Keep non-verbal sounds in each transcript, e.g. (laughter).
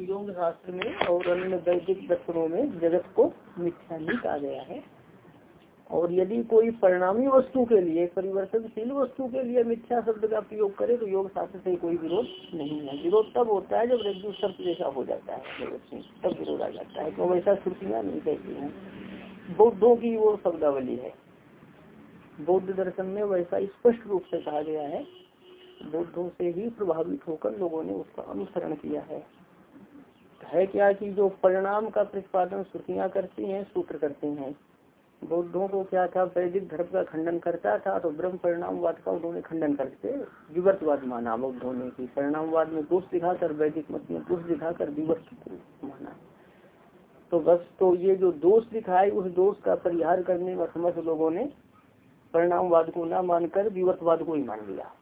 योग शास्त्र में और अन्य वैदिक दर्शनों में जगत को मिथ्या ही कहा गया है। और यदि कोई परिणामी वस्तु के लिए, परिवर्तनशील वस्तु के लिए मिथ्या शब्द का प्रयोग करे तो योग शास्त्र से कोई विरोध नहीं है। विरोध तब होता है जब रज्जु शब्द जैसा हो जाता है तब विरोध आ जाता है तो वैसा श्रुतियाँ नहीं कहती हैं। बौद्धों की वो शब्दावली है। बौद्ध दर्शन में वैसा स्पष्ट रूप से कहा गया है। बौद्धों से ही प्रभावित होकर लोगों ने उसका अनुसरण किया है। है क्या कि जो परिणाम का प्रतिपादन श्रुतियाँ करती हैं, सूत्र करते हैं? बौद्धों को क्या था? वैदिक धर्म का खंडन करता था तो ब्रह्म परिणामवाद का उन्होंने खंडन करते विवर्तवाद माना बौद्धों ने की परिणामवाद में दोष दिखाकर वैदिक मत में दोष दिखाकर विवर्त माना। तो बस तो ये जो दोष दिखाए, उस दोष का परिहार करने में समस्त लोगों ने परिणामवाद को न मानकर विवर्तवाद को ही मान लिया।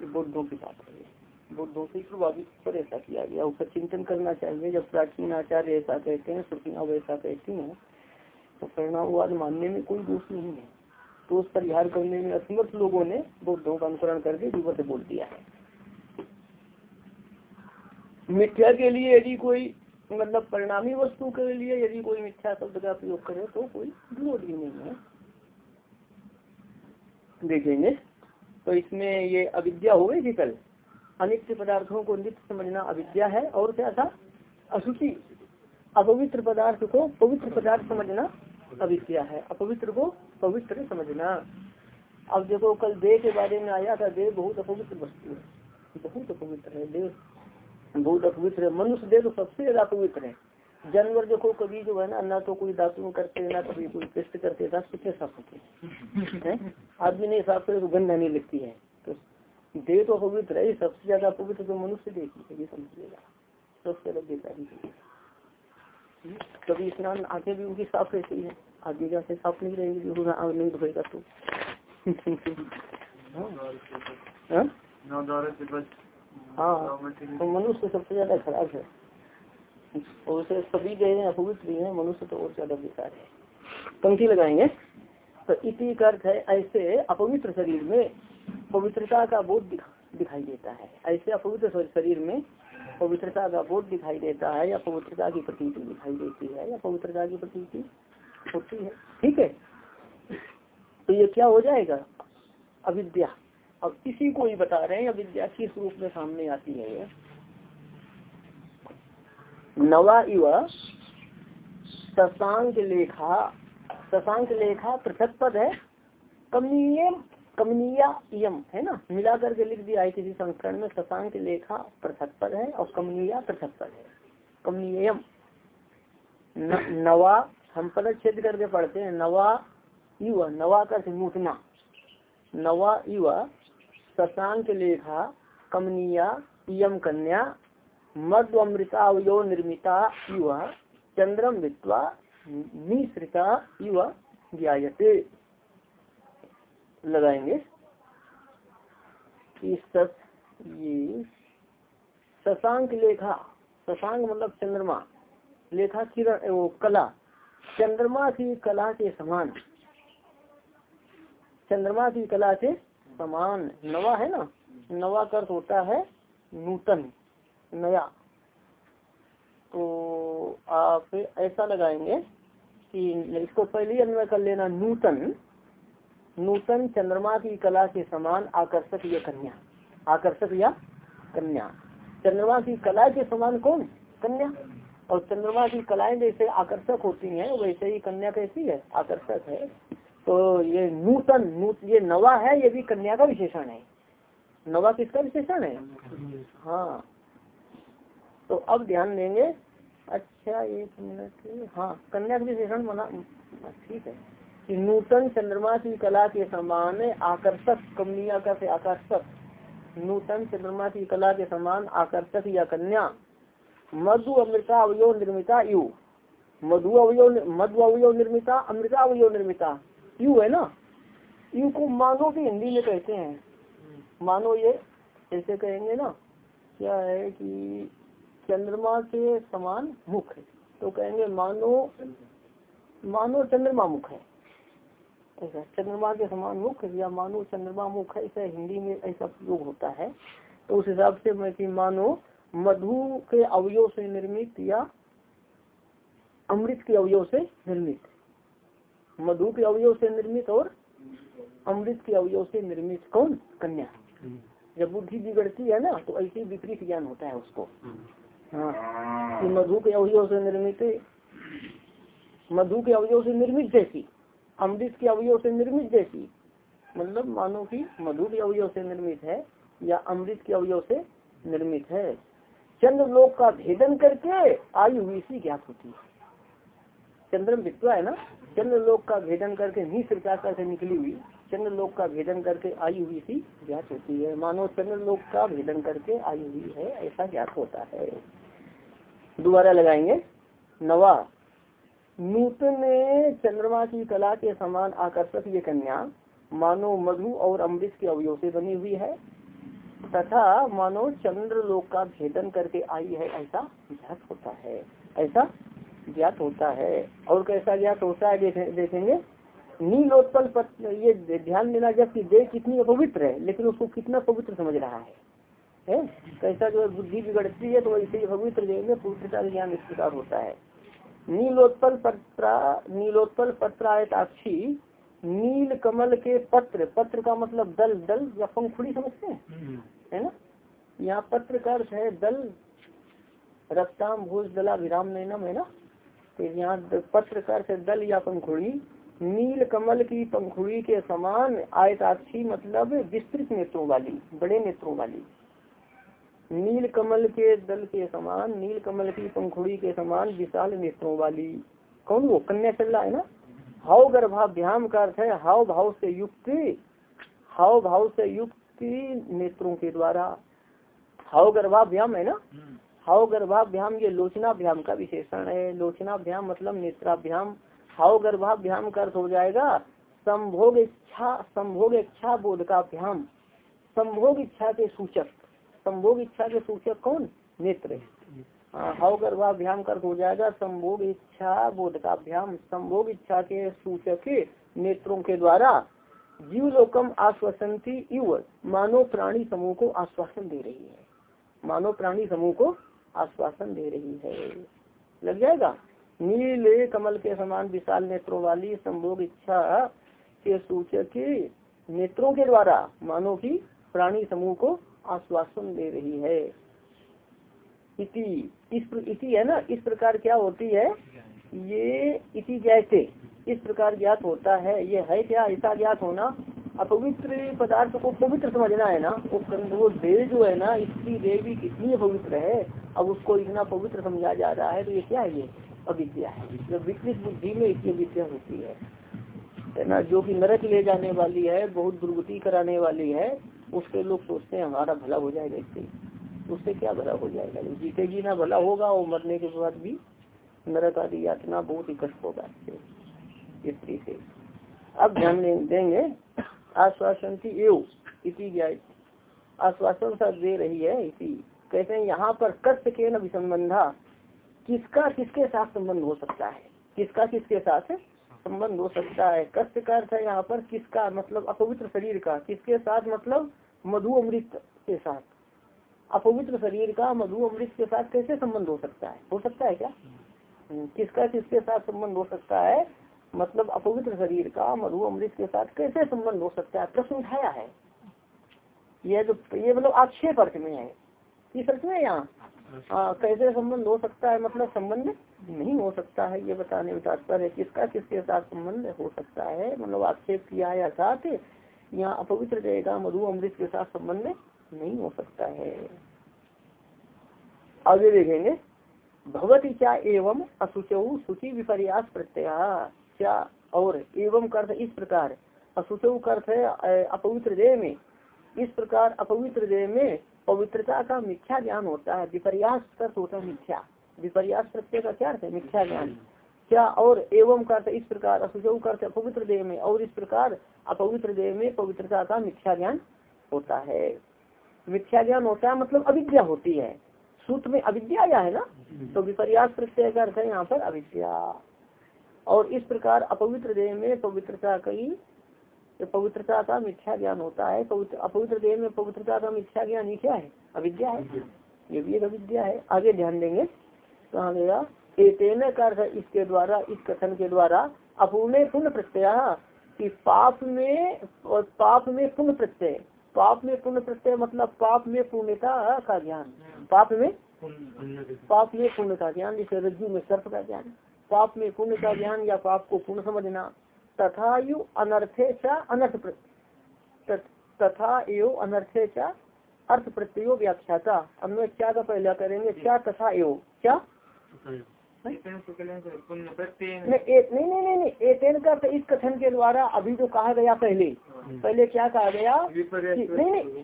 ये बौद्धों की बात है। बुद्धों से प्रभावित पर ऐसा किया गया। उसका चिंतन करना चाहिए। जब प्राचीन आचार्य ऐसा कहते हैं, श्रुतियाँ वैसा कहती हैं तो परिणामवाद मानने में कोई दोष नहीं है। तो उस परिहार करने में असमर्थ लोगों ने बुद्धों का अनुसरण करके विवर्त बोल दिया है। मिथ्या के लिए यदि कोई मतलब परिणामी वस्तु के लिए यदि कोई मिथ्या शब्द का प्रयोग करे तो कोई विरोध ही नहीं है। देखेंगे। तो इसमें ये अविद्या हो गई थी कल अनित्य पदार्थों को नित्य समझना अविद्या है और क्या था अशुचि, अपवित्र पदार्थ को पवित्र पदार्थ समझना अविद्या है। अपवित्र को पवित्र समझना। अब देखो, कल देह के बारे में आया था, देह बहुत अपवित्र वस्तु है। बहुत अपवित्र है देह। बहुत अपवित्र है। मनुष्य देह तो सबसे ज़्यादा अपवित्र है। जानवर देखो, कभी जो है ना ना तो कोई दातुन करते, ना कभी कोई पेस्ट करते था कितने साफ़ होते हैं। आदमी नहीं, साफ़ करे तो गंध आने लगती है। तो देह तो पवित्र है सबसे ज़्यादा पवित्र तो मनुष्य देखी है, ये समझिएगा। सबसे अलग बेकारी कभी स्नान, आँखें भी उनकी साफ़ रहती है। आदमी जैसे साफ़ नहीं रहेंगी नहीं धोएगा तो। हाँ? तो मनुष्य सबसे ज़्यादा खराब है। और उसे सभी गए अपवित्र है, मनुष्य तो और ज़्यादा बेकार है। पंक्ति लगाएँगे। तो इसी अर्थ है, ऐसे अपवित्र शरीर में पवित्रता का बोध दिखाई देता है। ऐसे अपवित्र शरीर में पवित्रता का बोध दिखाई देता है, या पवित्रता की प्रतीति दिखाई देती है, या पवित्रता की प्रतीति होती है। ठीक है? तो ये क्या हो जाएगा? अविद्या। अब इसी को ही बता रहे हैं, अविद्या किस रूप में सामने आती है? ये नवा इव शशांक लेखा शशांक लेखा पृथक पद है। कमनीय कमनीया यम है ना? मिला करके लिख दिया है किसी संस्करण में शशांक लेखा पृथक पद है और कमनीया पृथक पद है। कमनीयम। नवा, हम पद छेद करके पढ़ते हैं। नवा युवा नवा कर नूतना नवा युवा शशांक लेखा, कमनीया यम कन्या मध्वमृतावयो निर्मिता युवा चंद्रम वित्वा निश्रिता युवा ज्ञाते लगाएँगे। ये शशांक लेखा शशांक मतलब चंद्रमा, लेखा किरण, वो कला, चंद्रमा की कला के समान। चंद्रमा की कला के समान। नवा है ना? नवा कर्थ होता है नूतन, नया। तो आप ऐसा लगाएँगे कि इसको पहले अन्वय कर लेना नूतन। नूतन चंद्रमा की कला के समान आकर्षक या कन्या? आकर्षक या कन्या? चंद्रमा की कला के समान कौन? कन्या। और चंद्रमा की कलाएँ जैसे आकर्षक होती हैं, वैसे ही कन्या कैसी है? आकर्षक है। तो ये नूतन, नूत, ये नवा है, ये भी कन्या का विशेषण है। नवा किसका विशेषण है? हाँ। तो अब ध्यान देंगे। अच्छा एक मिनट। हाँ कन्या का विशेषण बना ठीक है। कि नूतन चंद्रमा की कला के समान आकर्षक कमनिया का से आकर्षक, नूतन चंद्रमा की कला के समान आकर्षक या कन्या। मधु अमृता अवयो निर्मिता, यु। मधु अवयो मधु अवयो निर्मिता, अमृता अवयो निर्मिता। यू है ना? यू को मानो की हिंदी में कहते हैं। मानो ये, ऐसे कहेंगे ना, क्या है कि चंद्रमा के समान मुख तो कहेंगे मानो मानो चंद्रमा मुख है। ऐसा चंद्रमा के समान मुख या मानो चंद्रमा मुख है ऐसा हिंदी में ऐसा प्रयोग होता है तो उस हिसाब से मैं कि मानो मधु के अवयव से निर्मित या अमृत के अवयव से निर्मित। मधु के अवयव से निर्मित और अमृत के अवयव से निर्मित कौन? कन्या। जब बुद्धि बिगड़ती है ना तो ऐसे विपरीत ज्ञान होता है उसको। हाँ मधु के अवयव से निर्मित मधु के अवयव से निर्मित जैसी। अमृत के अवयव से निर्मित जैसी। मतलब मानो कि मधु के अवयव से निर्मित है या अमृत के अवयव से निर्मित है। चंद्र लोक का भेदन करके आयु हुई सी ज्ञात होती है। चंद्रम विद्वा है ना? चंद्र लोक का भेदन करके मिश्र प्रकार से निकली हुई चंद्र लोक का भेदन करके आयु हुई सी ज्ञात होती है। मानो चंद्र लोक का भेदन करके आयु हुई है, ऐसा ज्ञात होता है। दोबारा लगाएँगे। नवा नूतन चंद्रमा की कला के समान आकर्षक ये कन्या मानो मधु और अमृत के अवयव से बनी हुई है तथा मानो चंद्र लोक का भेदन करके आई है ऐसा ज्ञात होता है ऐसा ज्ञात होता है। और कैसा ज्ञात होता है देखे, देखेंगे। नीलोत्पल पत्र ये ध्यान देना जब कि देह कितनी अपवित्र है लेकिन उसको कितना पवित्र समझ रहा है। है? कैसा जो बुद्धि बिगड़ती है तो ऐसे ही पवित्र देंगे पवित्रता का ज्ञान इस प्रकार होता है। नीलोत्पल पत्रा नीलोत्पल पत्रायताक्षी नील कमल के पत्र। पत्र का मतलब दल दल या पंखुड़ी समझते हैं? है ना? यहाँ पत्र का अर्थ है दल रक्ताम भोज दला विराम नैनम है ना? तो यहाँ पत्र का अर्थ है दल या पंखुड़ी। नील कमल की पंखुड़ी के समान आयताक्षी मतलब विस्तृत नेत्रों वाली बड़े नेत्रों वाली। नील कमल के दल के समान नील कमल की पंखुड़ी के समान विशाल नेत्रों वाली। कौन वो? कन्या चल रहा है ना? हाव गर्भाभ्याम का अर्थ है हाव भाव से युक्त, हाव भाव से युक्त नेत्रों के द्वारा। हाव गर्भाभ्याम है ना? हाव गर्भाभ्याम ये लोचनाभ्याम का विशेषण है। लोचनाभ्याम मतलब नेत्राभ्याम। हाव गर्भाभ्याम का अर्थ हो जाएगा संभोग इच्छा संभोग इच्छा बोध का अभ्याम संभोग इच्छा के सूचक। संभोग इच्छा के सूचक कौन? नेत्र हाव गर्भाभ्याम कर हो जाएगा, संभोग इच्छा बोध का अभ्याम संभोग इच्छा के सूचक नेत्रों के द्वारा जीव लोकम आश्वासनती इव, मानव प्राणी समूह को आश्वासन दे रही है। मानव प्राणी समूह को आश्वासन दे रही है। लग जाएगा? नील, कमल के समान विशाल नेत्रों वाली संभोग इच्छा के सूचक नेत्रों के द्वारा मानव की प्राणी समूह को आश्वासन दे रही है। इति, इस इति है ना? इस प्रकार क्या होती है? ये इति जैसे इस प्रकार ज्ञात होता है। ये है क्या? ऐसा ज्ञात होना अपवित्र पदार्थ को पवित्र समझना है ना? वो वो देह जो है ना, इसकी देवी कितनी पवित्र है? अब उसको इतना पवित्र समझा जा रहा है तो ये क्या है ये? अविद्या है। जब विकृत बुद्धि में इतनी विद्या होती है है ना? जो कि नरक ले जाने वाली है, बहुत दुर्गति कराने वाली है उसके लोग सोचते हैं, हमारा भला हो जाएगा इससे। उससे क्या भला हो जाएगा? जीते जी ना भला होगा और मरने के बाद भी नरक आदि यातना बहुत ही कष्ट होगा स्त्री से। अब ध्यान देंगे, आश्वासन की एव, इसी आश्वासन सा दे रही है इसी। कहते हैं, यहाँ पर कष्ट के न विसंबंधा, किसका किसके साथ संबंध हो सकता है? किसका किसके साथ? संबंध हो सकता है। कष्ट का अर्थ है यहाँ पर किसका मतलब अपवित्र शरीर का। किसके साथ मतलब मधु अमृत के साथ। अपवित्र शरीर का मधु अमृत के साथ कैसे संबंध हो सकता है? हो सकता है क्या? किसका किसके साथ संबंध हो सकता है? मतलब अपवित्र शरीर का मधु अमृत के साथ कैसे संबंध हो सकता है? प्रश्न उठाया है। यह जो ये मतलब आक्षेप अर्थ में है। किस अर्थ में यहाँ? कैसे संबंध हो सकता है? मतलब संबंध नहीं हो सकता है, ये बताने में तात्पर्य किसका, किसके साथ संबंध हो सकता है? मतलब आक्षेप किया है अर्थात यहाँ अपवित्र रहेगा मधु अमृत के साथ संबंध नहीं हो सकता है। आगे देखेंगे भगवती क्या एवं असुचौ सूची विपर्यास प्रत्यय? क्या और एवं कर्थ इस प्रकार असुचौ कर्थ है अपवित्र देह में। इस प्रकार अपवित्र देह में पवित्रता का मिथ्या ज्ञान होता है, विपर्यास होता है मिथ्या। विपर्यास प्रत्यय का क्या अर्थ है? मिथ्या ज्ञान। क्या और एवं कर्थ इस प्रकार असुचौ कर्थ अपवित्र देह में। और इस प्रकार अपवित्र देह में पवित्रता का मिथ्या ज्ञान होता है। मिथ्या ज्ञान होता है मतलब अविद्या होती है। सूत्र में अविद्या आया है ना? तो विपर्यास प्रत्यय का अर्थ है यहाँ पर अविद्या। और इस प्रकार अपवित्र देह में पवित्रता कई, पवित्रता का मिथ्या ज्ञान होता है। पवित्र, अपवित्र देह में पवित्रता का मिथ्या ज्ञान ही क्या है? अविद्या है। ये भी एक अविद्या है। आगे ध्यान देंगे। कहा गया कर इसके द्वारा, इस कथन के द्वारा, अपूर्ण पुण्य प्रत्यय। कि पाप में और पाप में पुण्य प्रत्यय। पाप में पुण्य प्रत्यय मतलब पाप में पुण्यता का ज्ञान। पाप में पाप में पुण्य का ज्ञान, जैसे रज्जु में सर्प का ज्ञान। पाप में पुण्य का ज्ञान या पाप को पुण्य समझना। तथा यु अनर्थे चा अनर्थ तथा एव अनर्थे अर्थ प्रत्यो व्याख्याता। क्या का पहला करेंगे? क्या तथा एव क्या? नहीं नहीं नहीं नहीं एतेन का तो इस कथन के द्वारा अभी जो कहा गया पहले पहले क्या कहा गया? नहीं नहीं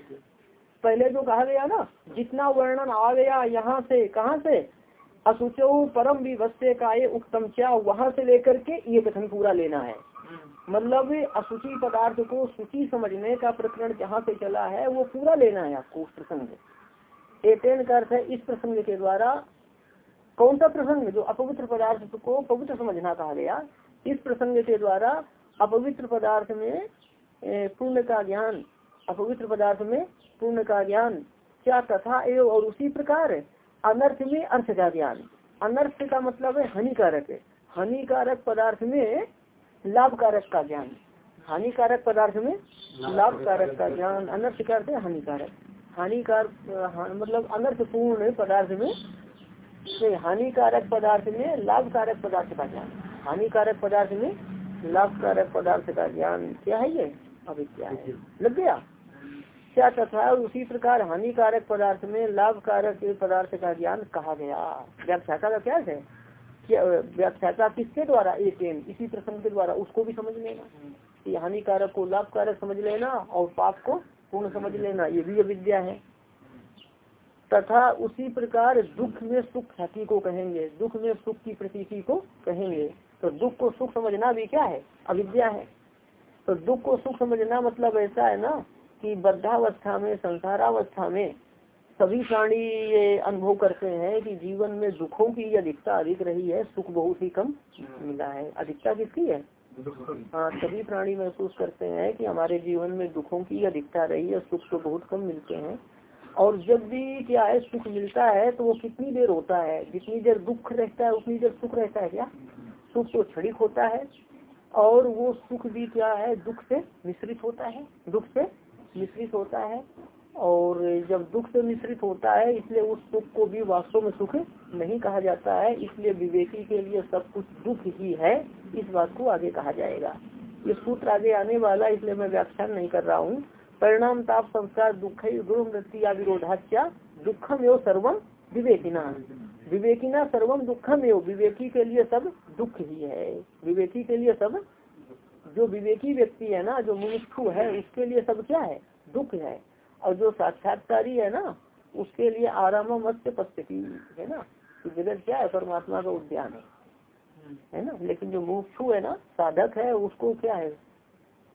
पहले जो कहा गया ना जितना वर्णन आ गया यहाँ से कहाँ से? असुचो परम विभत्य का ये उत्तम क्या वहाँ से लेकर के ये कथन पूरा लेना है। मतलब असुचि पदार्थ को सूची समझने का प्रकरण जहाँ से चला है वो पूरा लेना है आपको उस प्रसंग एटेन का अर्थ है इस प्रसंग के द्वारा कौन सा प्रसंग जो अपवित्र पदार्थ को पवित्र समझना कहा गया? इस प्रसंग के द्वारा अपवित्र पदार्थ में पूर्ण का ज्ञान अपवित्र पदार्थ में पूर्ण का ज्ञान क्या तथा एवं और उसी प्रकार अनर्थ में अर्थ का ज्ञान। अनर्थ का मतलब है हानिकारक। हानिकारक पदार्थ में लाभकारक का ज्ञान। हानिकारक पदार्थ में लाभकारक का ज्ञान। अनर्थ का अर्थ है हानिकारक। हानिकार मतलब अनर्थपूर्ण पदार्थ में हानिकारक पदार्थ में लाभकारक पदार्थ का ज्ञान। हानिकारक पदार्थ में लाभकारक पदार्थ का ज्ञान क्या है ये? अभी क्या है लग गया? क्या तथा उसी प्रकार हानिकारक पदार्थ में लाभकारक पदार्थ का ज्ञान कहा गया? व्याख्याता का क्या है? व्याख्याता किसके द्वारा? एक इसी प्रसंग के द्वारा। उसको भी समझ लेना। कि हानिकारक को लाभकारक समझ लेना और पाप को पूर्ण समझ लेना। ये भी अविद्या है। तथा उसी प्रकार दुख में सुख ख्याति को कहेंगे दुख में सुख की प्रतीति को कहेंगे। तो दुख को सुख समझना भी क्या है? अविद्या है। तो दुख को सुख समझना मतलब ऐसा है ना कि बद्धावस्था में संसारावस्था में सभी प्राणी ये अनुभव करते हैं कि जीवन में दुखों की अधिकता अधिक रही है सुख बहुत ही कम मिला है। अधिकता किसकी है? हाँ सभी प्राणी महसूस करते हैं कि हमारे जीवन में दुखों की अधिकता रही है सुख तो बहुत कम मिलते हैं। और जब भी क्या है सुख मिलता है तो वो कितनी देर होता है? जितनी देर दुख रहता है, उतनी देर सुख रहता है क्या? सुख तो क्षणिक होता है, और वो सुख भी क्या है? दुख से मिश्रित होता है, दुख से मिश्रित होता है, और जब दुख से मिश्रित होता है, इसलिए उस सुख को भी वास्तव में सुख नहीं कहा जाता है, इसलिए विवेकी के लिए सब कुछ दुख ही है, इस बात को आगे कहा जाएगा। ये सूत्र आगे आने वाला इसलिए मैं व्याख्यान नहीं कर रहा हूँ। परिणाम ताप संस्कार दुख गुरु मृत्यु या विरोधाच्या दुखम एवं सर्वम विवेकिना। विवेकिना सर्वम दुखम एवं विवेकी के लिए सब दुख ही है। विवेकी के लिए सब जो विवेकी व्यक्ति है ना, जो मनुष्य है, उसके लिए सब क्या है? दुख है। और जो साक्षात्कारी है ना, उसके लिए आराम मत्स्य पश्चिम है ना। जगत क्या है? परमात्मा का उद्यान है। है ना? लेकिन जो मुक्षु है ना, साधक है, उसको क्या है?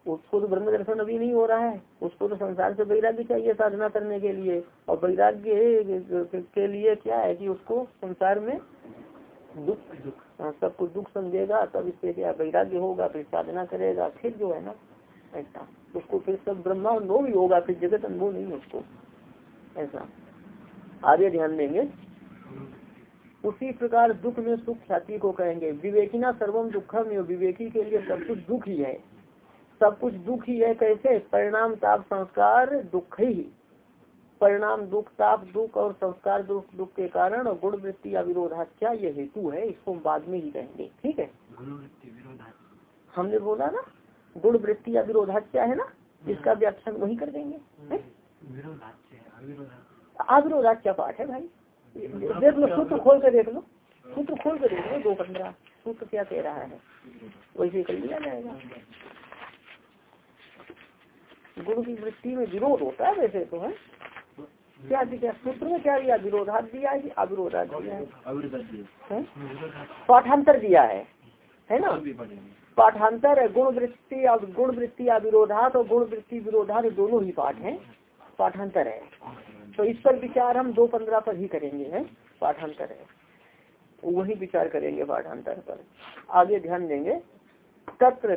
उसको तो ब्रह्म दर्शन अभी नहीं हो रहा है। उसको तो संसार से वैराग्य चाहिए साधना करने के लिए। और वैराग्य के लिए क्या है कि उसको संसार में दुख दुख हाँ, सब कुछ दुख समझेगा तब इससे क्या वैराग्य होगा फिर साधना करेगा फिर जो है ना ऐसा। उसको फिर सब ब्रह्मा अनुभव ही होगा फिर जगत अनुभव नहीं उसको। ऐसा। आगे ध्यान देंगे। उसी प्रकार दुख में सुख ख्याति को कहेंगे। विवेकिना सर्वम दुखम विवेकी के लिए सब कुछ दुख ही है। सब कुछ दुख ही है कैसे? परिणाम ताप संस्कार दुख ही। परिणाम दुख ताप दुख और संस्कार दुख दुख के कारण और गुण वृत्ति या विरोधाच्या ये हेतु है। इसको हम बाद में ही कहेंगे। ठीक है? हमने बोला ना गुण वृत्ति या विरोधाच्या है ना? इसका व्याख्यान वही कर देंगे। अविरोधाच्या पाठ है भाई। देख लो सूत्र खोल कर देख लो। सूत्र खोल कर देख लो दो पंद्रह। सूत्र क्या कह रहा है? वैसे कर लिया जाएगा। गुरु की वृत्ति में विरोध होता है वैसे तो है? क्या दिया सूत्र में क्या दिया? विरोधा दिया है अविरोधा दिया पाठांतर दिया है है ना? पाठांतर है गुण वृत्ति और गुण वृत्ति अविरोधात और गुण वृत्ति विरोधात दोनों ही पाठ है, पाठांतर है। तो इस पर विचार हम दो पंद्रह पर ही करेंगे, है? पाठांतर है। वही विचार करेंगे पाठांतर पर। आगे ध्यान देंगे। तत्र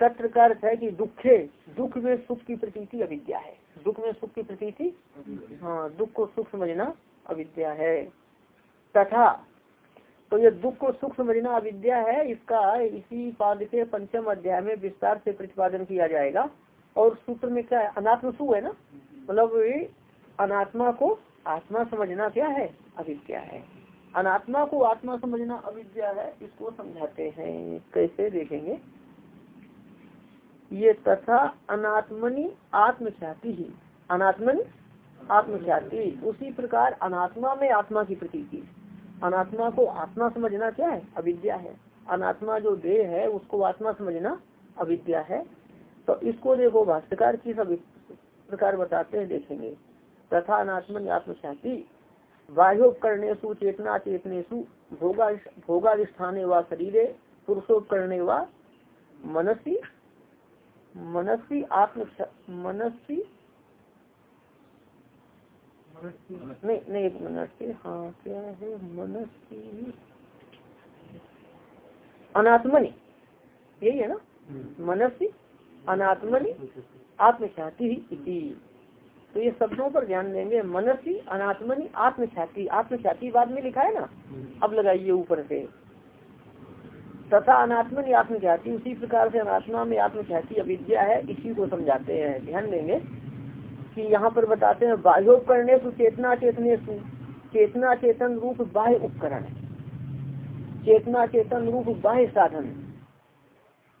तत्र का अर्थ है कि दुखे, दुख में सुख की प्रतीति अविद्या है। दुख में सुख की प्रतीति? हाँ दुख को सुख समझना अविद्या है। तथा तो ये दुख को सुख समझना अविद्या है, इसका इसी पाद के पंचम अध्याय में विस्तार से प्रतिपादन किया जाएगा। और सूत्र में क्या है? अनात्म सु है ना? मतलब अनात्मा को आत्मा समझना क्या है? अविद्या है। अनात्मा को आत्मा समझना अविद्या है, इसको समझाते हैं। कैसे देखेंगे? ये तथा अनात्मनि आत्मख्याति ही। अनात्मनि आत्मख्याति। उसी प्रकार अनात्मा में आत्मा की प्रतीति। अनात्मा को आत्मा समझना क्या है? अविद्या है। अनात्मा जो देह है, उसको आत्मा समझना अविद्या है। तो इसको देखो, भाष्यकार की सब प्रकार बताते हैं, देखेंगे। तथा अनात्मन आत्मख्याति। बाह्योपकरणेशु चेतना चेतनेशु भोगा भोगाधिष्ठाने व शरीरे, पुरुषोपकरणे व मनसी मनसी आत्म मनसी? नहीं नहीं एक मिनट से हाँ क्या है? मनसी। अनात्मनि। यही है ना? हम्म। मनसी अनात्मनि आत्मख्याति ही तो ये शब्दों पर ध्यान देंगे। मनसी अनात्मनि आत्मख्याति आत्मख्याति बाद में लिखा है ना? हम्म। अब लगाइए ऊपर से। तथा अनात्मनि आत्मख्याति उसी प्रकार से अनात्मा में आत्मख्याति अविद्या है, इसी को समझाते हैं। ध्यान देंगे कि यहाँ पर बताते हैं बाह्योपकरणे तो चेतना चेतने चेतना चेतन रूप बाह्य उपकरण चेतना चेतन रूप बाह्य साधन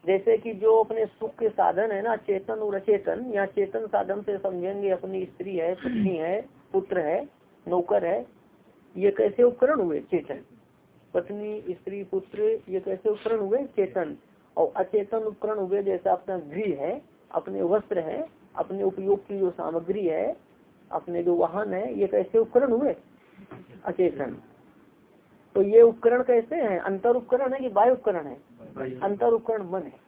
जैसे कि जो अपने सुख के साधन है ना, चेतन और अचेतन या चेतन साधन से समझेंगे, अपनी स्त्री है, पत्नी है, पुत्र है, नौकर है, ये कैसे उपकरण हुए? चेतन। पत्नी स्त्री पुत्र ये कैसे उपकरण हुए? चेतन। और अचेतन उपकरण हुए जैसे अपना गृह है अपने वस्त्र है अपने उपयोग की जो सामग्री है अपने जो वाहन है ये कैसे उपकरण हुए? अचेतन। तो ये उपकरण कैसे हैं? अंतर उपकरण है कि बाह्य उपकरण है? अंतर उपकरण मन है।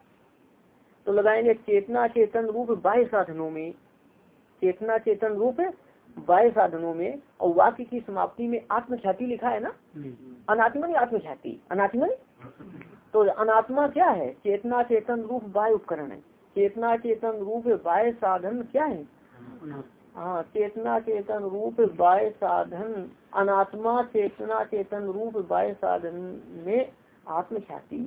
तो लगाएँगे चेतना चेतन रूप बाह्य साधनों में। चेतना चेतन रूप बाह्य साधनों में और वाक्य की समाप्ति में आत्मख्याति लिखा है ना? अनात्मन आत्मख्याति अनात्मन तो अनात्मा क्या है? चेतना चेतन रूप बाह्य उपकरण है। चेतना चेतन रूप बाह्य साधन क्या है? हाँ चेतना चेतन रूप बाह्य साधन। अनात्मा चेतना चेतन रूप बाह्य साधन में आत्मख्याति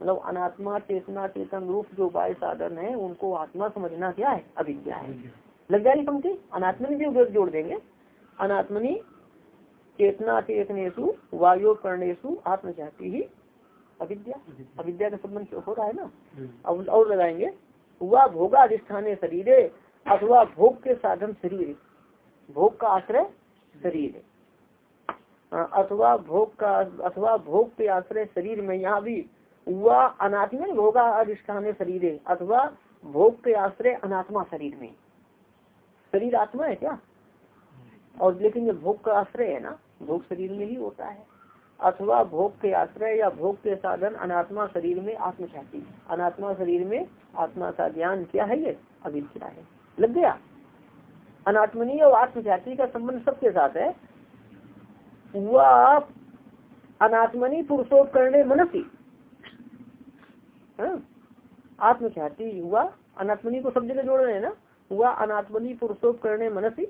मतलब अनात्मा चेतना चेतन रूप जो बाह्य साधन है उनको आत्मा समझना क्या है? अविद्या है। लग जाएगी पंक्ति। अनात्मनि भी जोड़ देंगे। अनात्मनि चेतना चेतनेशु वायु कर्णेशु आत्मख्याति ही अविद्या। अविद्या। का संबंध हो रहा है ना? अब और लगाएँगे। हुआ भोगाधिष्ठान शरीर अथवा भोग के साधन शरीर। भोग का आश्रय शरीर। अथवा भोग का अथवा भोग के आश्रय शरीर में यहाँ भी हुआ अनात्मा भोगा अधिष्ठान शरीर अथवा भोग के आश्रय अनात्मा शरीर में। शरीर आत्मा है क्या? और लेकिन ये भोग का आश्रय है ना? भोग शरीर में ही होता है। अथवा भोग के आश्रय या भोग के साधन अनात्मा शरीर में आत्मख्याति अनात्मा शरीर में आत्मा का ज्ञान क्या है ये? अविद्या है। लग गया? अनात्मनी और आत्मख्याति का संबंध सबके साथ है। वह अनात्मनी पुरुषोपकरणे मनसी। हाँ? आत्मख्याति हुआ अनात्मनी को सब जगह जोड़ रहे हैं ना? हुआ अनात्मनी पुरुषोपकरणे मनसी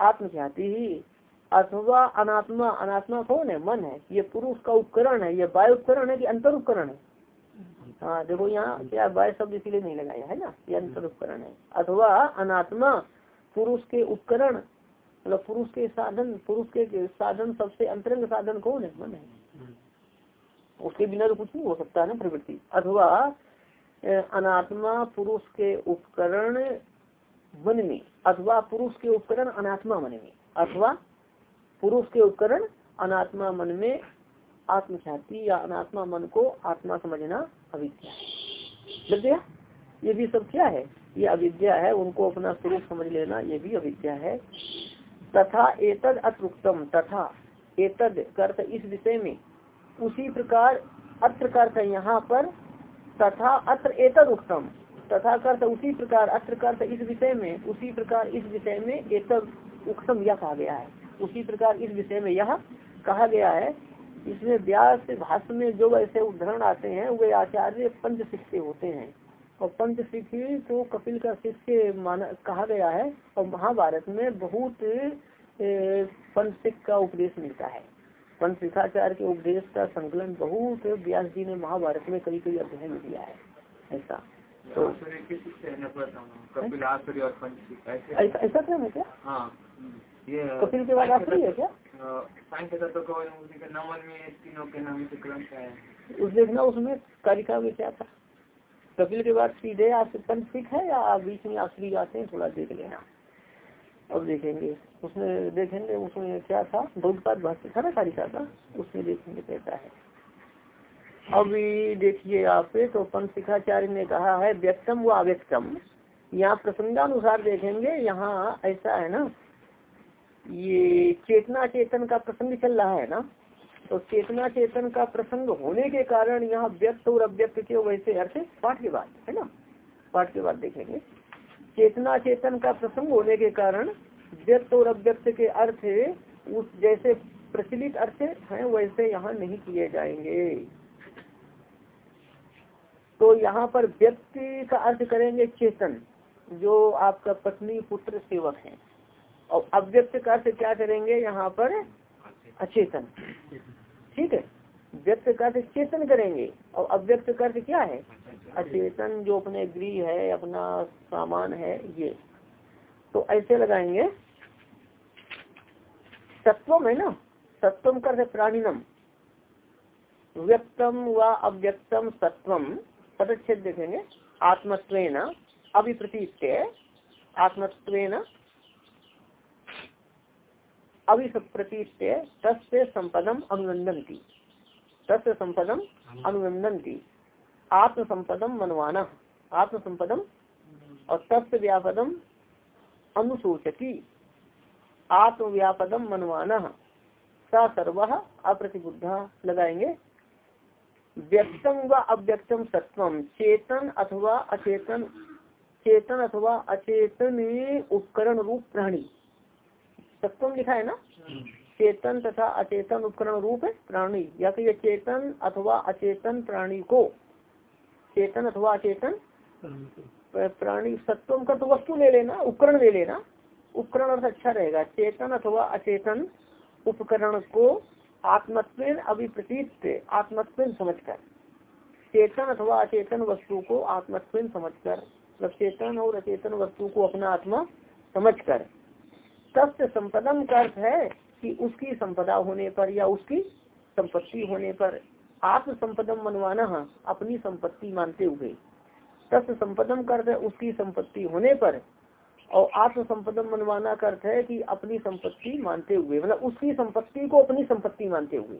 आत्मख्याति ही। अथवा अनात्मा अनात्मा कौन है? मन है। ये पुरुष का उपकरण है, ये वाय उपकरण है कि अंतर उपकरण है? हाँ देखो यहाँ क्या वाय शब्द इसीलिए नहीं लगाया, है ना? ये अंतर उपकरण है। अथवा अनात्मा पुरुष के उपकरण मतलब पुरुष के साधन, पुरुष के साधन सबसे अंतरंग साधन कौन है? मन है। उसके बिना तो कुछ नहीं हो सकता है ना प्रवृत्ति। अथवा अनात्मा पुरुष के उपकरण मन में अथवा पुरुष के उपकरण अनात्मा मन में अथवा पुरुष के उपकरण अनात्मा मन में आत्मख्याति या अनात्मा मन को आत्मा समझना अविद्या लग ये भी सब क्या है? ये अविद्या है, उनको अपना स्वरूप समझ लेना, ये भी अविद्या है। तथा एतद अत्रुक्तम तथा एतद करत इस विषय में उसी प्रकार, अत्र करत यहाँ पर तथा अत्र एतद उत्तम तथा करत उसी प्रकार, अत्र करत इस विषय में, उसी प्रकार इस विषय में एतद उत्तम यह कहा गया है। उसी प्रकार इस विषय में यह कहा गया है। इसमें व्यास भाष्य में जो ऐसे उदाहरण आते हैं, वे आचार्य पंच शिष्य होते हैं। और पंच शिष्य तो कपिल का शिष्य माना, कहा गया है। और महाभारत में बहुत पंचसिक का उपदेश मिलता है। पंचशिखाचार्य के उपदेश का संकलन बहुत व्यास जी ने महाभारत में कई कई अध्ययन में दिया है ऐसा। तो ऐसा ऐसा क्या है क्या? हाँ कपिल के बाद आखिरी है क्या? है। उस देखना उसमें कारिका में क्या था? कपिल के बाद सीधे पंच सिख है या बीच में आश्री जाते हैं थोड़ा देख लेना। अब देखेंगे। उसमें देखेंगे उसमें क्या था? बहुत भाष्य था ना कारिका का उसमें देखेंगे कैसा है। अभी देखिए आप तो पंचशिखाचार्य ने कहा है, व्यक्तम व अव्यक्तम। यहाँ प्रसंगानुसार देखेंगे, यहाँ ऐसा है ना, ये चेतना चेतन का प्रसंग चल रहा है ना। तो चेतना चेतन का प्रसंग होने के कारण यहाँ व्यक्त और अव्यक्त के वैसे अर्थ पाठ के बाद, है ना? पाठ के बाद देखेंगे। चेतना चेतन का प्रसंग होने के कारण व्यक्त और अव्यक्त के अर्थ उस जैसे प्रचलित अर्थ हैं, वैसे यहाँ नहीं किए जाएँगे। तो यहाँ पर व्यक्ति का अर्थ करेंगे चेतन, जो आपका पत्नी, पुत्र, सेवक है। और अव्यक्त का अर्थ क्या करेंगे यहाँ पर? अचेतन। ठीक है? व्यक्त का अर्थ चेतन करेंगे। और अव्यक्त का अर्थ क्या है? अचेतन जो अपने गृह है, अपना सामान है, ये। तो ऐसे लगाएँगे। सत्वम है ना? सत्वम कर प्राणीनम। व्यक्तम व अव्यक्तम सत्वम। पदच्छेद देखेंगे। आत्मत्वेन अभिप्रतीत आत्मत्वेन अभिप्रतीत तस्य संपदम अनुनंदनती तस्य संपदम अनुनंदनती आत्म संपदम मनवाना। आत्म संपदम और तस्य व्यापदम अनुसूचकी। आत्म व्यापदम मनवाना। सा सर्व अप्रतिबुद्धा। लगाएँगे। व्यक्तम व अव्यक्तम सत्वम चेतन अथवा अचेतन। चेतन अथवा अचेतन उपकरण रूप प्राणी। सत्वम लिखा है ना? चेतन तथा अचेतन उपकरण रूप प्राणी। या फिर चेतन अथवा अचेतन प्राणी को चेतन अथवा अचेतन? प्राणी। सत्वम का तो वस्तु ले लेना उपकरण ले लेना उपकरण अर्थ अच्छा रहेगा। चेतन अथवा अचेतन उपकरण को आत्मत्वेन अभिप्रतीत आत्मत्वेन समझकर। चेतन अथवा अचेतन वस्तु को आत्मत्वेन समझकर। मतलब चेतन और अचेतन वस्तु को अपना आत्मा समझकर। तस्य संपदम का अर्थ है कि उसकी संपदा होने पर या उसकी संपत्ति होने पर आत्म संपदम मनवाना अपनी संपत्ति मानते हुए। तस्य संपदम कर उसकी संपत्ति होने पर, और आत्म संपदम मनवाना का अर्थ है कि अपनी संपत्ति मानते हुए मतलब उसकी संपत्ति को अपनी संपत्ति मानते हुए।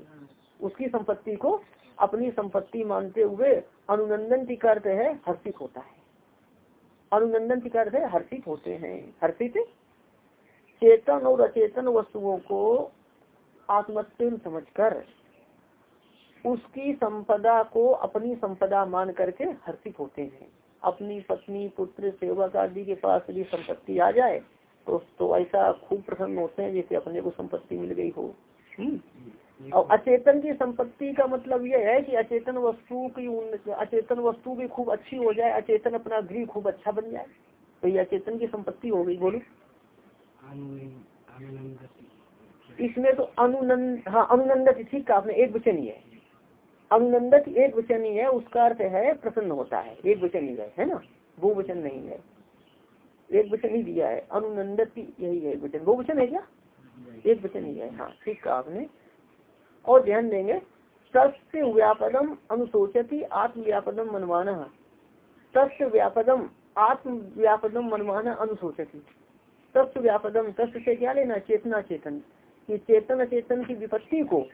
उसकी संपत्ति को अपनी संपत्ति मानते हुए अनुनंदन की अर्थ है हर्षित होता है। अनुनंदन की अर्थ है हर्षित होते हैं। हर्षित? चेतन और अचेतन वस्तुओं को आत्मत्व समझकर उसकी संपदा को अपनी संपदा मान करके हर्षित होते हैं। अपनी पत्नी पुत्र सेवक आदि के पास यदि संपत्ति आ जाए तो तो ऐसा खूब प्रसन्न होते हैं जैसे अपने को संपत्ति मिल गई हो। हम्म। और अचेतन की संपत्ति का मतलब यह है कि अचेतन वस्तु की अचेतन वस्तु भी खूब अच्छी हो जाए अचेतन अपना गृह खूब अच्छा बन जाए। तो ये अचेतन की संपत्ति हो गई बोलो। इसमें तो अनुनंद हाँ अनुनंदत ठीक का आपने एक वचन ही है। अनुनंदक एक वचन ही है, उसका अर्थ है, प्रसन्न होता है। एक वचन ही है है ना? वो वचन नहीं है। एक वचन ही दिया है अनुनंदक यही है वचन। वो वचन है क्या? एक वचन ही है हाँ ठीक कहा आपने। और ध्यान देंगे, तस्य व्यापदम अनुशोचती आत्मव्यापदम मनवाना तस्य व्यापदम आत्म व्यापदम मनवाना अनुशोचती। तत्व व्यापदम तत्व से क्या लेना? चेतना चेतन। कि चेतन चेतन की विपत्ति को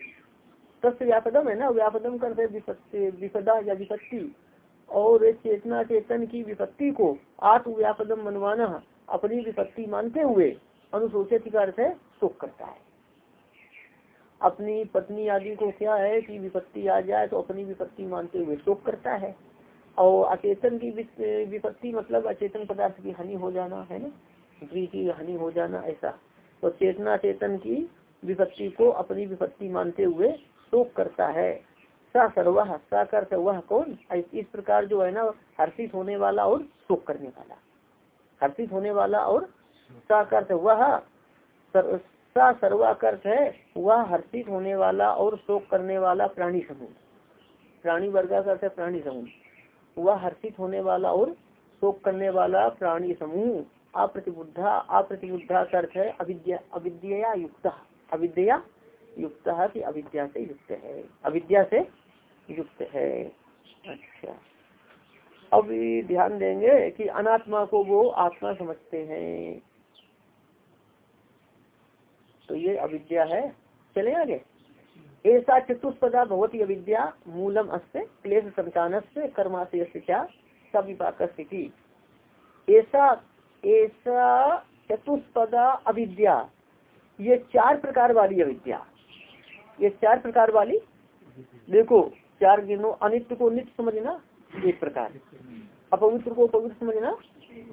तस्य व्यापदम है ना? व्यापदम करते विपदा या विपत्ति। और चेतना, चेतन की विपत्ति को आत्म व्यापदम मनवाना अपनी विपत्ति मानते हुए अनुसूचित का अर्थ है शोक करता है। अपनी पत्नी आदि को क्या है कि विपत्ति आ जाए तो अपनी विपत्ति मानते हुए शोक करता है। और अचेतन की विपत्ति मतलब अचेतन पदार्थ की हानि हो जाना, है ना? गृह की हानि हो जाना, ऐसा। तो चेतना, चेतन की विपत्ति को अपनी विपत्ति मानते हुए शोक करता है। सा सर्व करते वह कौन? इस प्रकार जो है ना, हर्षित होने वाला और शोक करने वाला। हर्षित होने वाला और सा वह सा सर्वाकर्थ है, वह हर्षित होने वाला और शोक करने वाला प्राणी समूह। प्राणी वर्ग अर्थ है प्राणी समूह। वह हर्षित होने वाला और शोक करने वाला प्राणी समूह। अप्रतिबुद्धा अप्रतिबुद्धा अर्थ है, अविद्या अविद्या युक्त अविद्या युक्त की अविद्या से युक्त है। अविद्या से युक्त है। अच्छा। अब ध्यान देंगे कि अनात्मा को वो आत्मा समझते हैं। तो ये अविद्या है। चले आगे। ऐसा चतुष्पदा भगवती अविद्या, मूलम अस्य, क्लेश संतान से कर्मा से क्या सविपाक स्थिति ऐसा ऐसा चतुष्पदा अविद्या, ये चार प्रकार वाली अविद्या। ये चार प्रकार वाली, देखो, चार गिनो अनित्य को नित्य समझना, एक प्रकार। अपवित्र को पवित्र समझना,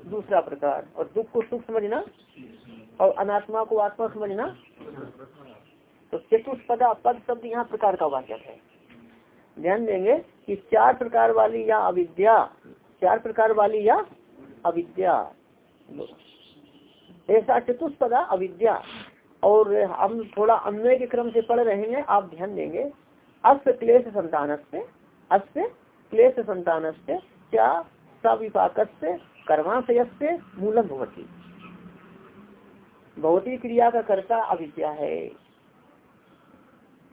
दूसरा प्रकार। और दुख को सुख समझना, और अनात्मा को आत्मा समझना। तो चतुष्पदा पद शब्द यहाँ प्रकार का वाचक है। ध्यान देंगे कि चार प्रकार वाली या अविद्या, चार प्रकार वाली या अविद्या। ऐसा चतुष्पदा अविद्या। और हम थोड़ा अन्वय के क्रम से पढ़ रहे हैं, आप ध्यान देंगे। अस्त क्लेश संतान से अस्त क्लेश संतान से क्या सविपाक कर्माशय से मूलम भवती। भौतिक क्रिया का कर्ता अविद्या है।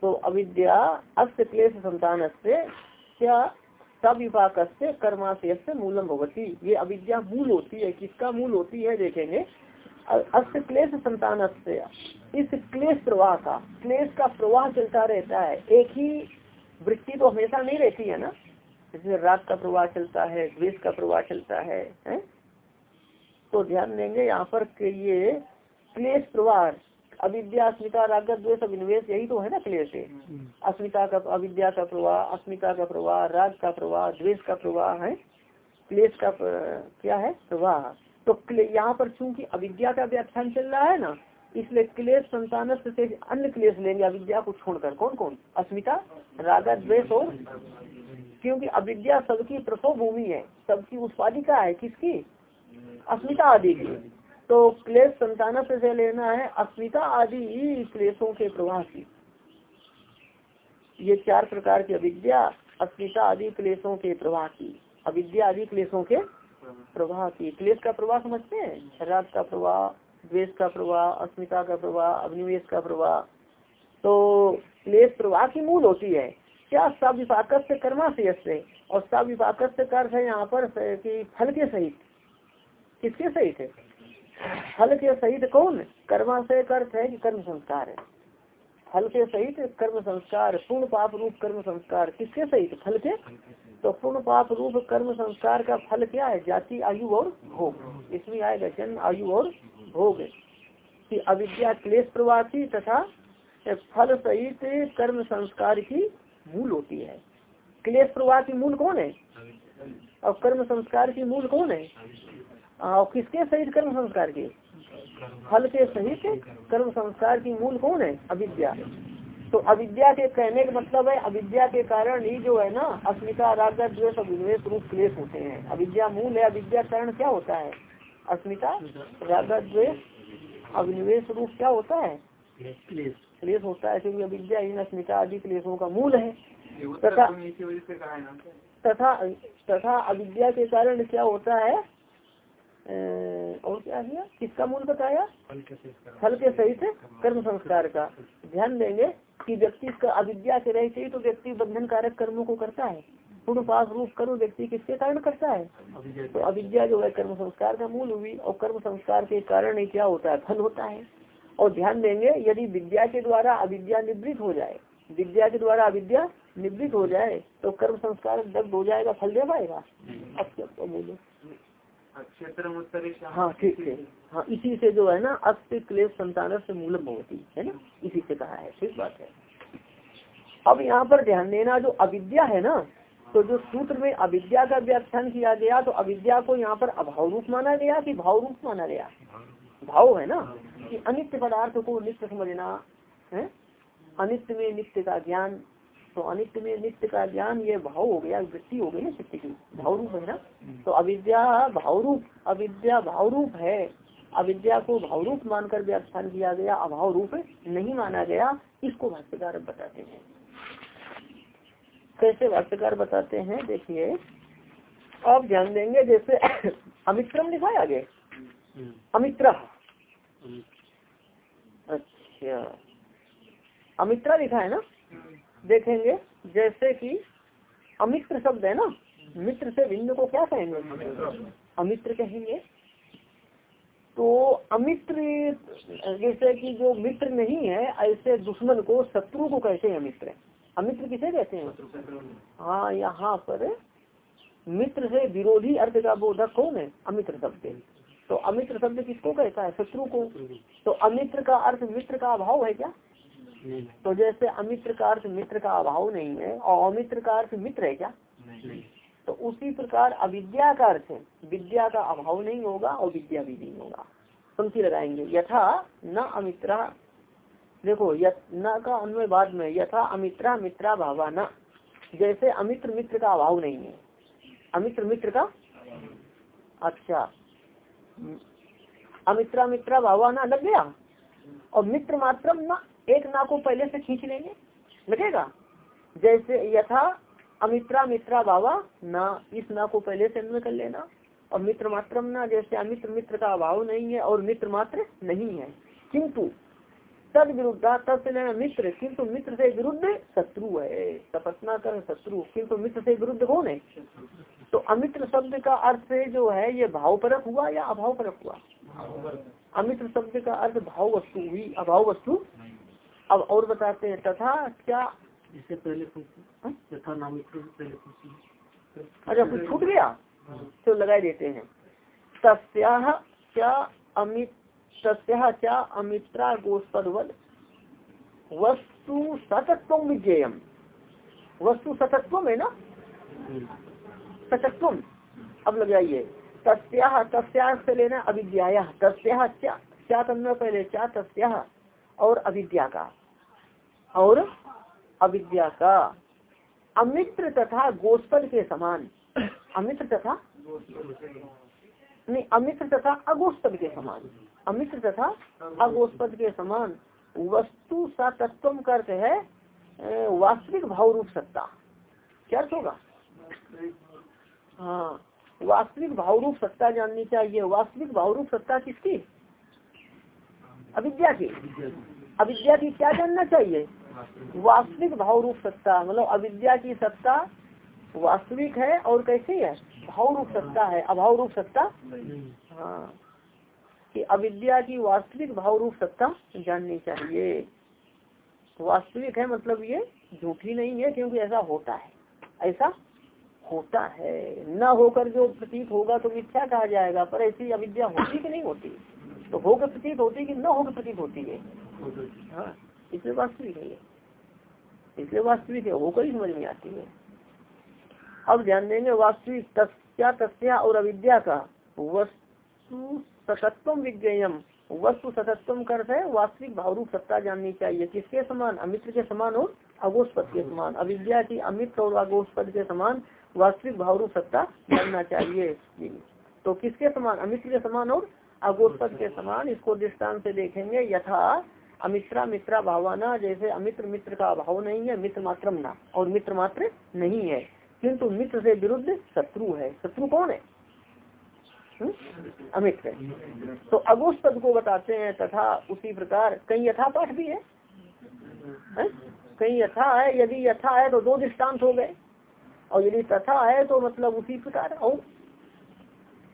तो अविद्या, अस्त क्लेश संतान से क्या सविपाक से कर्माशय से मूलम भवती। ये अविद्या मूल होती है, किसका मूल होती है, देखेंगे। अस्त क्लेश संतान से इस क्लेश प्रवाह का क्लेश का प्रवाह चलता रहता है। एक ही वृत्ति तो हमेशा नहीं रहती है ना? जैसे राग का प्रवाह चलता है द्वेष का प्रवाह चलता है, है? तो ध्यान देंगे यहाँ पर ये क्लेश प्रवाह अविद्या अस्मिता राग द्वेष अभिनिवेश यही तो है ना क्लेश अस्मिता का अविद्या का प्रवाह अस्मिता का प्रवाह राग का प्रवाह द्वेष का प्रवाह है? क्लेश का क्या है? प्रवाह। तो यहाँ पर चूँकि अविद्या का व्याख्यान चल रहा है ना इसलिए क्लेश संतान से अन्य क्लेश लेंगे, अविद्या को छोड़कर। कौन कौन अस्मिता रागा द्वेष और क्योंकि अविद्या सबकी प्रसव भूमि है, सबकी उत्पादिका है किसकी? अस्मिता आदि की। तो क्लेश संतान से लेना है अस्मिता आदि क्लेशों के प्रवाह की। ये चार प्रकार की अविद्या, अस्मिता आदि क्लेशों के प्रवाह की। अविद्या आदि क्लेशों के प्रवाह की। क्लेश का प्रवाह समझते हैं? राग का प्रवाह द्वेष का प्रवाह, अस्मिता का प्रवाह अग्निवेश का प्रवाह। तो क्लेश प्रवाह की मूल होती है। क्या सब विपाक से कर्मा से और सब विपाक से कर है यहाँ पर कि फल के सहित। किसके सहित है? फल के सहित कौन? कर्मा से अर्थ है कि कर्म संस्कार है। फल के सहित कर्म संस्कार, पूर्ण पाप रूप कर्म संस्कार। किसके सहित? फल के? तो पूर्ण पाप रूप कर्म संस्कार का फल क्या है? जाति, आयु और भोग। इसमें आएगा जन्म, आयु और भोग की अविद्या क्लेश प्रवासी तथा फल सहित कर्म संस्कार की मूल होती है। क्लेश प्रवाह की मूल कौन है? और कर्म संस्कार की मूल कौन है? और किसके सहित कर्म संस्कार के? फल के सहित कर्म संस्कार की मूल कौन है? अविद्या। तो अविद्या के कहने का मतलब है, अविद्या के कारण ही जो है ना, अस्मिता, राग, द्वेष अभिनिवेश रूप क्लेश होते हैं। अविद्या मूल है, अविद्या कारण क्या होता है? अस्मिता राग द्वेष अभिनिवेश रूप क्या होता है? क्लेश। होता है क्योंकि अविद्या इन अस्मिता आदि क्लेशों का मूल है। तथा तथा तथा अविद्या के कारण क्या होता है? और क्या है? किसका मूल बताया? फल के सहित कर्म। संस्कार का। ध्यान देंगे कि व्यक्ति का अविद्या के रहते ही तो व्यक्ति बंधन कारक कर्मों को करता है। पूर्ण पास रूप कर्म व्यक्ति किसके कारण करता है? तो अविद्या जो है कर्म संस्कार का मूल हुई और कर्म संस्कार के कारण ही क्या होता है? फल होता है। और ध्यान देंगे यदि विद्या के द्वारा अविद्या निवृत्त हो जाए विद्या के द्वारा अविद्या निवृत्त हो जाए तो कर्म संस्कार दग्ध हो जाएगा फल दे पाएगा? अब क्या तो बोलो? हाँ ठीक है। हाँ इसी से जो है ना अस्त क्लेश संतान से मूल होती है ना? इसी से कहा है ठीक बात है। अब यहाँ पर ध्यान देना जो अविद्या है ना तो जो सूत्र में अविद्या का व्याख्यान किया गया तो अविद्या को यहाँ पर अभाव रूप माना गया कि भाव रूप माना गया? भाव है ना? कि अनित्य पदार्थ को नित्य समझना, है? अनित्य में नित्य का ज्ञान तो अनित्य में नित्य का ज्ञान, ये भाव हो गया, वृत्ति हो गई ना चित्त की। भाव रूप है ना? तो अविद्या भाव रूप, अविद्या भाव रूप है। अविद्या को भाव रूप मानकर व्याख्यान किया गया, अभाव रूप नहीं माना गया। इसको भाष्यकार बताते हैं। कैसे भाष्यकार बताते हैं देखिए। आप ध्यान देंगे जैसे (coughs) अमित्रम लिखा है आगे। अमित्र। अच्छा। अमित्रा लिखा है ना? देखेंगे जैसे कि अमित्र शब्द है ना? मित्र से भिन्न को क्या कहेंगे? अमित्र कहेंगे। तो अमित्र जैसे कि जो मित्र नहीं है ऐसे दुश्मन को शत्रु को कैसे कहते हैं अमित्र किसे कहते हैं? हाँ यहाँ पर मित्र से विरोधी अर्थ का बोधक कौन है? अमित्र शब्द तो अमित्र शब्द किसको कहता है? शत्रु को। तो अमित्र का अर्थ मित्र का अभाव है क्या? तो जैसे अमित्र का अर्थ मित्र का अभाव नहीं है और अमित्र का अर्थ मित्र है क्या? तो उसी प्रकार अविद्या का अर्थ है। विद्या का अभाव नहीं होगा और विद्या भी नहीं होगा। पंक्ति लगाएँगे। यथा न अमित्रा देखो न का अन्वय बाद में, यथा अमित्रा मित्रा भावा न जैसे अमित्र मित्र का अभाव नहीं है। अमित्र मित्र का? अच्छा। अमित्रा मित्रा भावा ना लग गया? और मित्र मात्रम ना, एक ना को पहले से खींच लेंगे? लगेगा? जैसे यथा अमित्रा मित्रा बाबा ना, इस ना को पहले से अन्वय कर लेना। और मित्र मात्रम ना, जैसे अमित्र मित्र का अभाव नहीं है और मित्र मात्र नहीं है। किंतु तद विरुद्धा तब मित्र किंतु मित्र से विरुद्ध शत्रु है। तपस्ना कर शत्रु किंतु मित्र से विरुद्ध कौन है तो अमित्र शब्द का अर्थ जो है ये भाव परक हुआ या अभाव परक हुआ? अमित्र शब्द का अर्थ भाव वस्तु हुई अभाव वस्तु? अब और बताते हैं तथा क्या? इससे पहले यथा नामित्र अच्छा कुछ छूट गया? तो लगा देते हैं। तस्या क्या अमित तस्या अमित्रा गोस्पदवद। वस्तु सतत्व विजयम वस्तु सतत्व है ना? सतत्व अब लग जाइए तस्या तस्या से लेना अविद्या तस्या क्या करना पहले क्या तस्या और अविद्या का। और अविद्या का। अमित्र तथा गोस्पद के समान। अमित्र तथा? नहीं, अमित्र तथा अगोस्पद के समान। अमित्र तथा अगोस्पद के समान वस्तु सा तत्व अर्थ है वास्तविक भाव रूप सत्ता। क्या होगा? हाँ वास्तविक भाव रूप सत्ता जाननी चाहिए। वास्तविक भाव रूप सत्ता किसकी? अविद्या की। अविद्या की क्या जानना चाहिए? वास्तविक भाव रूप सत्ता। मतलब अविद्या की सत्ता वास्तविक है और कैसी है? भाव रूप सत्ता है। अभाव रूप सत्ता? हाँ। कि अविद्या की वास्तविक भाव रूप सत्ता जाननी चाहिए। वास्तविक है मतलब ये झूठी नहीं है, क्योंकि ऐसा होता है। ऐसा होता है। न होकर जो प्रतीत होगा तो मिथ्या कहा जाएगा, पर ऐसी अविद्या होती कि नहीं होती? तो होकर प्रतीत होती कि न होकर प्रतीत होती है? हाँ इसलिए वास्तविक है ये। इसलिए वास्तविक है, होकर ही समझ में आती है। अब ध्यान देंगे वास्तविक तस्या तस्या और अविद्या का। वस्तु सतत्व विज्ञयम। वस्तु सतत्व कर वास्तविक भावरूप सत्ता जाननी चाहिए। किसके समान? अमित्र के समान और अगोस्पद के समान। अविद्या की अमित्र और अगोस्पद के समान वास्तविक भावरूप सत्ता जानना चाहिए। तो किसके समान? अमित्र के समान और अगोस्पद के समान। इसको दृष्टान से देखेंगे। यथा अमित्रा मित्रा भावाना, जैसे अमित्र मित्र का अभाव नहीं है, मित्र मात्रम ना, और मित्र मात्र नहीं है। किंतु मित्र से विरुद्ध शत्रु है। शत्रु कौन है? अमित्र तो अगोष पद को बताते हैं तथा उसी प्रकार कहीं यथा पाठ भी है, है? कहीं यथा है यदि यथा है तो दो दृष्टांत हो गए। और यदि तथा है तो मतलब उसी प्रकार। और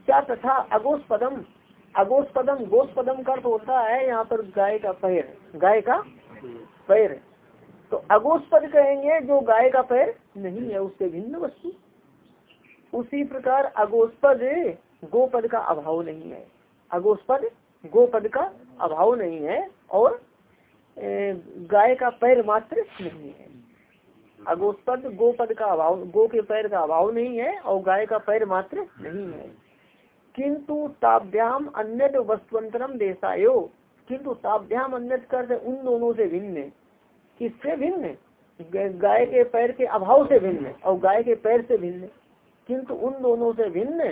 क्या तथा अगोष पदम? अगोष पदम गोष पदम का तो होता है यहाँ पर गाय का पैर। गाय का पैर। तो अगोष पद कहेंगे जो गाय का पैर नहीं है उससे भिन्न वस्तु। उसी प्रकार अगोस्पद गोपद का अभाव नहीं है। अगोस्पद, गोपद का अभाव नहीं है और गाय का पैर मात्र नहीं है। अगोस्पद, गोपद का अभाव, गो के पैर का अभाव नहीं है और गाय का पैर मात्र नहीं है। किंतु ताभ्याम अन्य वस्तुअंतरम देशायो किंतु ताभ्याम अन्य कर उन दोनों से भिन्न किससे भिन्न? गाय के पैर के अभाव से भिन्न और गाय के पैर से भिन्न किंतु उन दोनों से भिन्न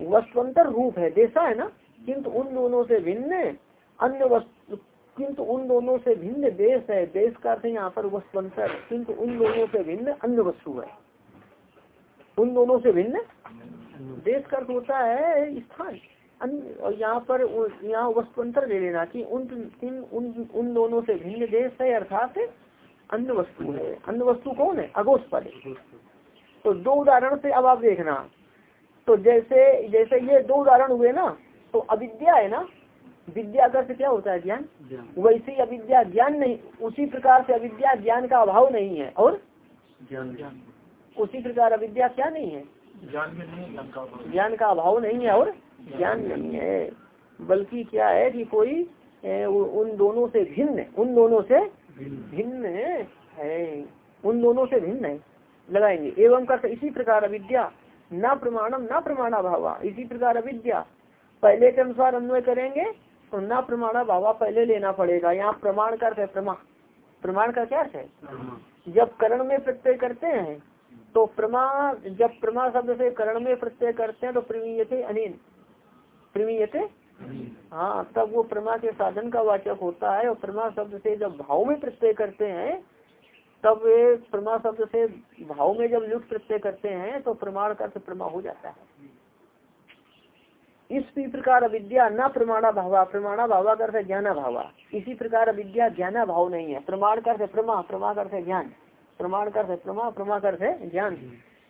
वस्तुअंतर रूप है देशा है ना? किंतु उन दोनों से भिन्न अन्य वस्तु, किंतु उन दोनों से भिन्न देश है। देश का अर्थ यहाँ पर वस्तुअंतर किंतु उन दोनों से भिन्न अन्य वस्तु है। उन दोनों से भिन्न देश का अर्थ होता है स्थान। और यहाँ पर यहाँ वस्तुअंतर ले लेना कि उन उन उन दोनों से भिन्न देश है, अर्थात अन्य वस्तु है। अन्य वस्तु कौन है? अगोष पद तो दो उदाहरण से अब आप देखना। तो जैसे जैसे ये दो उदाहरण हुए ना तो अविद्या है ना? विद्या का क्या होता है ज्ञान? वैसे ही अविद्या ज्ञान नहीं उसी प्रकार से अविद्या ज्ञान का अभाव नहीं है और? ज्ञान उसी प्रकार अविद्या क्या नहीं है? ज्ञान में नहीं ज्ञान का अभाव। नहीं है और? ज्ञान नहीं है। बल्कि क्या है कि कोई उन दोनों से भिन्न उन दोनों से भिन्न। है। उन दोनों से भिन्न है। लगाएँगे। एवं कर इसी प्रकार अविद्या न प्रमाणम न प्रमाणा भावा इसी प्रकार अविद्या। पहले के अनुसार अन्वय करेंगे तो न प्रमाणा भावा पहले लेना पड़ेगा। यहाँ प्रमाण का अर्थ है प्रमा। प्रमाण का क्या अर्थ है? जब करण में प्रत्यय करते हैं तो प्रमा जब प्रमा शब्द से करण में प्रत्यय करते हैं तो प्रीमीयते अनिल प्रीमीयते? हाँ तब वो प्रमा के साधन का वाचक होता है और प्रमा शब्द से जब भाव में प्रत्यय करते हैं तब वे प्रमा शब्द से भाव में जब लुट प्रत्यय करते हैं तो प्रमाण का अर्थ प्रमा हो जाता है। इसी प्रकार अविद्या न प्रमाणा भावा प्रमाणा भावा कर ज्ञाना भावा। इसी प्रकार अविद्या ज्ञाना भाव नहीं है। प्रमाण कर से प्रमा प्रमा कर ज्ञान। प्रमाण कर से प्रमा प्रमा कर ज्ञान।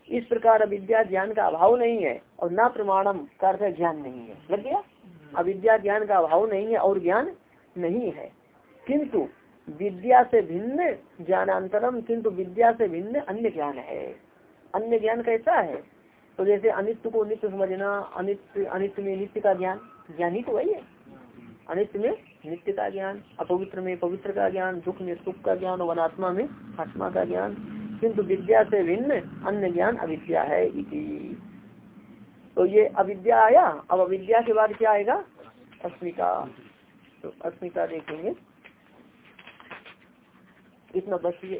इस प्रकार अविद्या ज्ञान का अभाव नहीं है और न प्रमाणम कर से ज्ञान नहीं है। लग गया? अविद्या ज्ञान का अभाव नहीं है और ज्ञान नहीं है। किंतु विद्या से भिन्न ज्ञानांतरम, किंतु विद्या से भिन्न अन्य ज्ञान है। अन्य ज्ञान कैसा है? तो जैसे अनित्य को नित्य समझना, अनित्य अनित्य में नित्य का ज्ञान ज्ञान ही तो वही है। अनित्य में नित्य का ज्ञान, अपवित्र में पवित्र का ज्ञान, दुख में सुख का ज्ञान, और अनात्मा में आत्मा का ज्ञान, किंतु विद्या से भिन्न अन्य ज्ञान अविद्या है तो ये अविद्या आया, अब अविद्या के बाद क्या आएगा? अस्मिता। तो अस्मिता देखेंगे। इतना बचिए।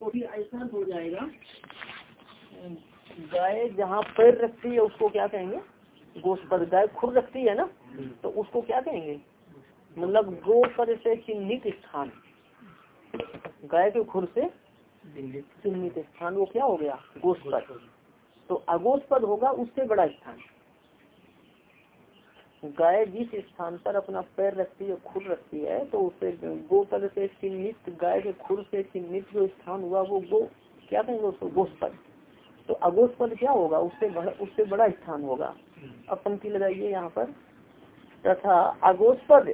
तो फिर ऐसा हो जाएगा। गाय जहाँ पैर रखती है, उसको क्या कहेंगे? गोस्पद गाय खुर रखती है ना? तो उसको क्या कहेंगे? मतलब गोपद से चिन्हित स्थान। गाय के खुर से चिन्हित स्थान। वो क्या हो गया? गोस्पद तो अगोस्पद होगा, उससे बड़ा स्थान। गाय जिस स्थान पर अपना पैर रखती है खुर रखती है तो उससे गोपद से चिन्हित गाय के खुर से चिन्हित जो स्थान हुआ वो गो क्या कहेंगे उसको? गोस्पद तो अगोस्पद क्या होगा? उससे बड़ा उससे बड़ा स्थान होगा। अब पंक्ति लगाइए यहाँ पर। तथा अगोस्पद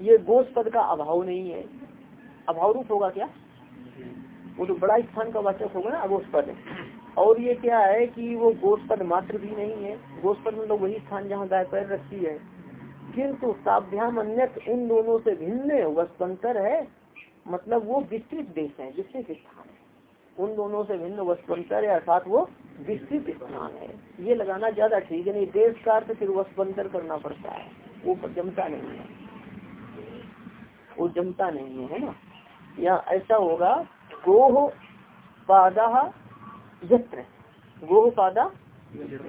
ये गोस्पद का अभाव नहीं है। अभाव रूप होगा क्या? वो तो बड़ा स्थान का वाचक होगा ना अगोस्पद और ये क्या है कि वो गोस्पद मात्र भी नहीं है। गोस्पद मतलब वही स्थान जहाँ गाय पैर रखती है। किंतु साभ्याम अन्य इन दोनों से भिन्न वस्तुअंतर है। मतलब वो विस्तृत देश है, विस्तृत स्थान है। उन दोनों से भिन्न वस्तुअंतर है, अर्थात वो विस्तृत स्थान है। ये लगाना ज़्यादा ठीक है, नहीं देश का अर्थ फिर वस्तुअंतर करना पड़ता है। वो जमता नहीं है। वो जमता नहीं है ना? या ऐसा होगा, गोह पादा यत्र। गोह पादा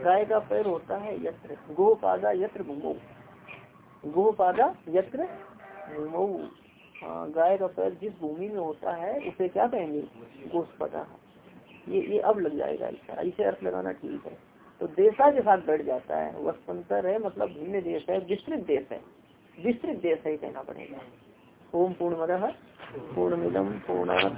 गाय का पैर होता है यत्र। गोह पादा यत्र घुमो गोह पादा यत्र घुमो हाँ गाय का पैर जिस भूमि में होता है, उसे क्या कहेंगे? गोस्पदा। ये ये अब लग जाएगा ऐसा ऐसे अर्थ लगाना ठीक है। तो देशा के साथ बैठ जाता है। वस्तंतर है मतलब भिन्न देश है, विस्तृत देश है। विस्तृत देश है, कहना पड़ेगा। ओम पूर्ण मद पूर्णमिदम पूर्ण